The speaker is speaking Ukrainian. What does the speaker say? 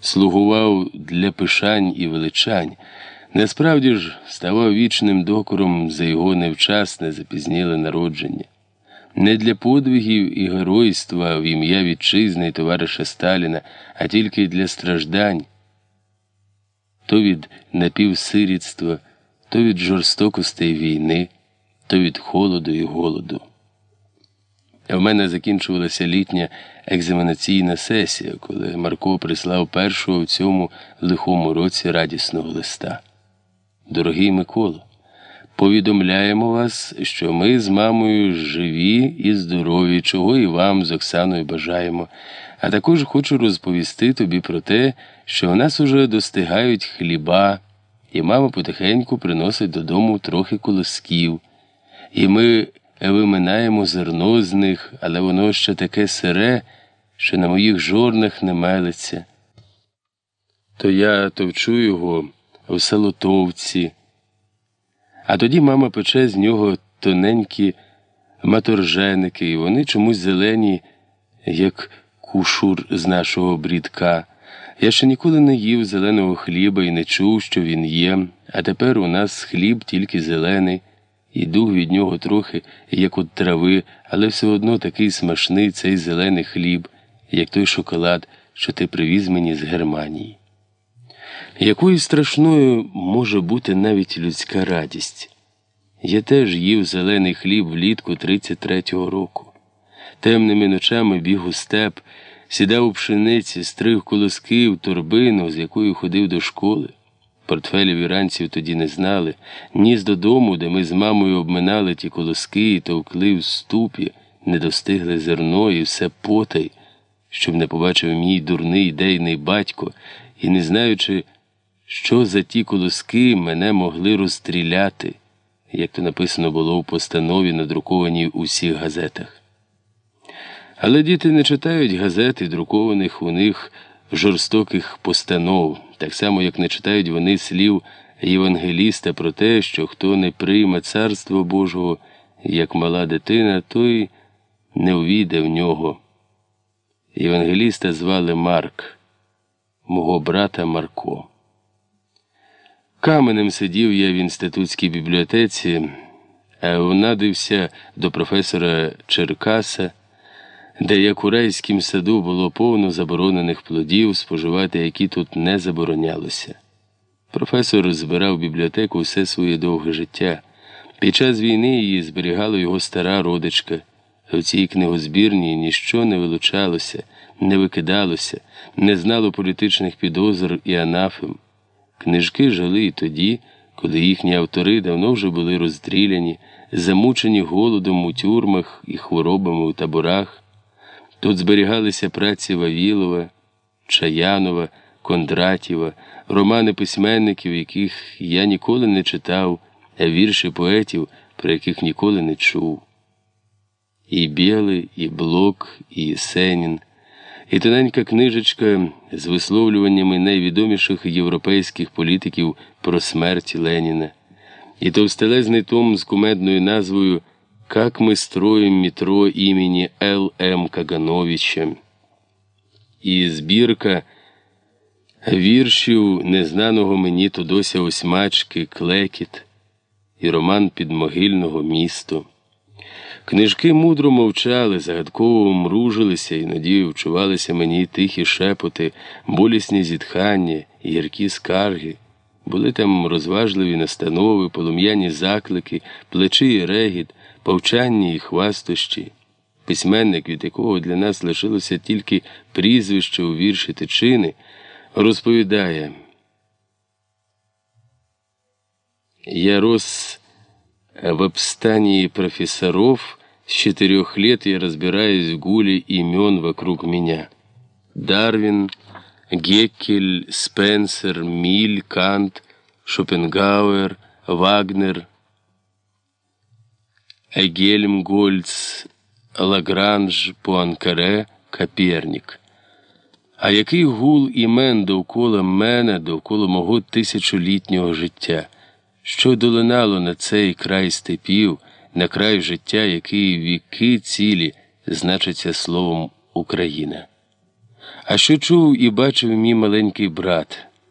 слугував для пишань і величань, насправді ж ставав вічним докором за його невчасне запізніле народження. Не для подвигів і геройства в ім'я вітчизни і товариша Сталіна, а тільки для страждань. То від напівсирітства, то від жорстокостей війни, то від холоду і голоду. В мене закінчувалася літня екзаменаційна сесія, коли Марко прислав першого в цьому лихому році радісного листа. Дорогий Миколо, повідомляємо вас, що ми з мамою живі і здорові, чого і вам з Оксаною бажаємо. А також хочу розповісти тобі про те, що у нас уже достигають хліба, і мама потихеньку приносить додому трохи колосків. І ми виминаємо зерно з них, але воно ще таке сире, що на моїх жорнах не мелиться. То я товчу його в салотовці, а тоді мама пече з нього тоненькі маторженики, і вони чомусь зелені, як кушур з нашого брідка. Я ще ніколи не їв зеленого хліба і не чув, що він є, а тепер у нас хліб тільки зелений і дух від нього трохи, як от трави, але все одно такий смачний цей зелений хліб, як той шоколад, що ти привіз мені з Германії. Якою страшною може бути навіть людська радість? Я теж їв зелений хліб влітку 33-го року. Темними ночами біг у степ, сідав у пшениці, стриг колоски в торбину, з якою ходив до школи. Портфелів іранців тоді не знали, ніс додому, де ми з мамою обминали ті колоски і товкли в ступі, не достигли зерно і все потай, щоб не побачив мій дурний ідейний батько, і, не знаючи, що за ті колоски мене могли розстріляти, як то написано було в постанові, надрукованій у всіх газетах. Але діти не читають газети, друкованих у них жорстоких постанов, так само, як не читають вони слів Євангеліста про те, що хто не прийме царство Божого, як мала дитина, той не увійде в нього. Євангеліста звали Марк, мого брата Марко. Каменем сидів я в інститутській бібліотеці, а внадився до професора Черкаса де як у райськім саду було повно заборонених плодів, споживати які тут не заборонялося. Професор збирав бібліотеку все своє довге життя. Під час війни її зберігала його стара родичка. В цій книгозбірні ніщо не вилучалося, не викидалося, не знало політичних підозр і анафем. Книжки жили і тоді, коли їхні автори давно вже були розстріляні, замучені голодом у тюрмах і хворобами у таборах. Тут зберігалися праці Вавілова, Чаянова, Кондратєва, романи письменників, яких я ніколи не читав, а вірші поетів, про яких ніколи не чув. І Білий, і Блок, і Єсенін, і тоненька книжечка з висловлюваннями найвідоміших європейських політиків про смерть Леніна, і товстелезний том з кумедною назвою как мы строим метро имени Л.М. Кагановича. І збірка віршів незнаного мені Тодося Осьмачки, Клекіт і роман підмогильного місто. Книжки мудро мовчали, загадково мружилися, іноді вчувалися мені тихі шепоти, болісні зітхання, гіркі скарги. Були там розважливі настанови, полум'яні заклики, плечі і регіт повчанні і хвастощі, письменник, від якого для нас лишилося тільки прізвище у вірші тичини, розповідає. Я рос в обстании профессоров, с четырех лет я разбираюсь в гуле имен вокруг меня. Дарвин, Геккель, Спенсер, Миль, Кант, Шопенгауэр, Вагнер – Егельмгольц, Лагранж, Пуанкаре, Капернік. А який гул імен довкола мене, довкола мого тисячолітнього життя, що долинало на цей край степів, на край життя, який віки цілі значиться словом Україна. А що чув і бачив мій маленький брат?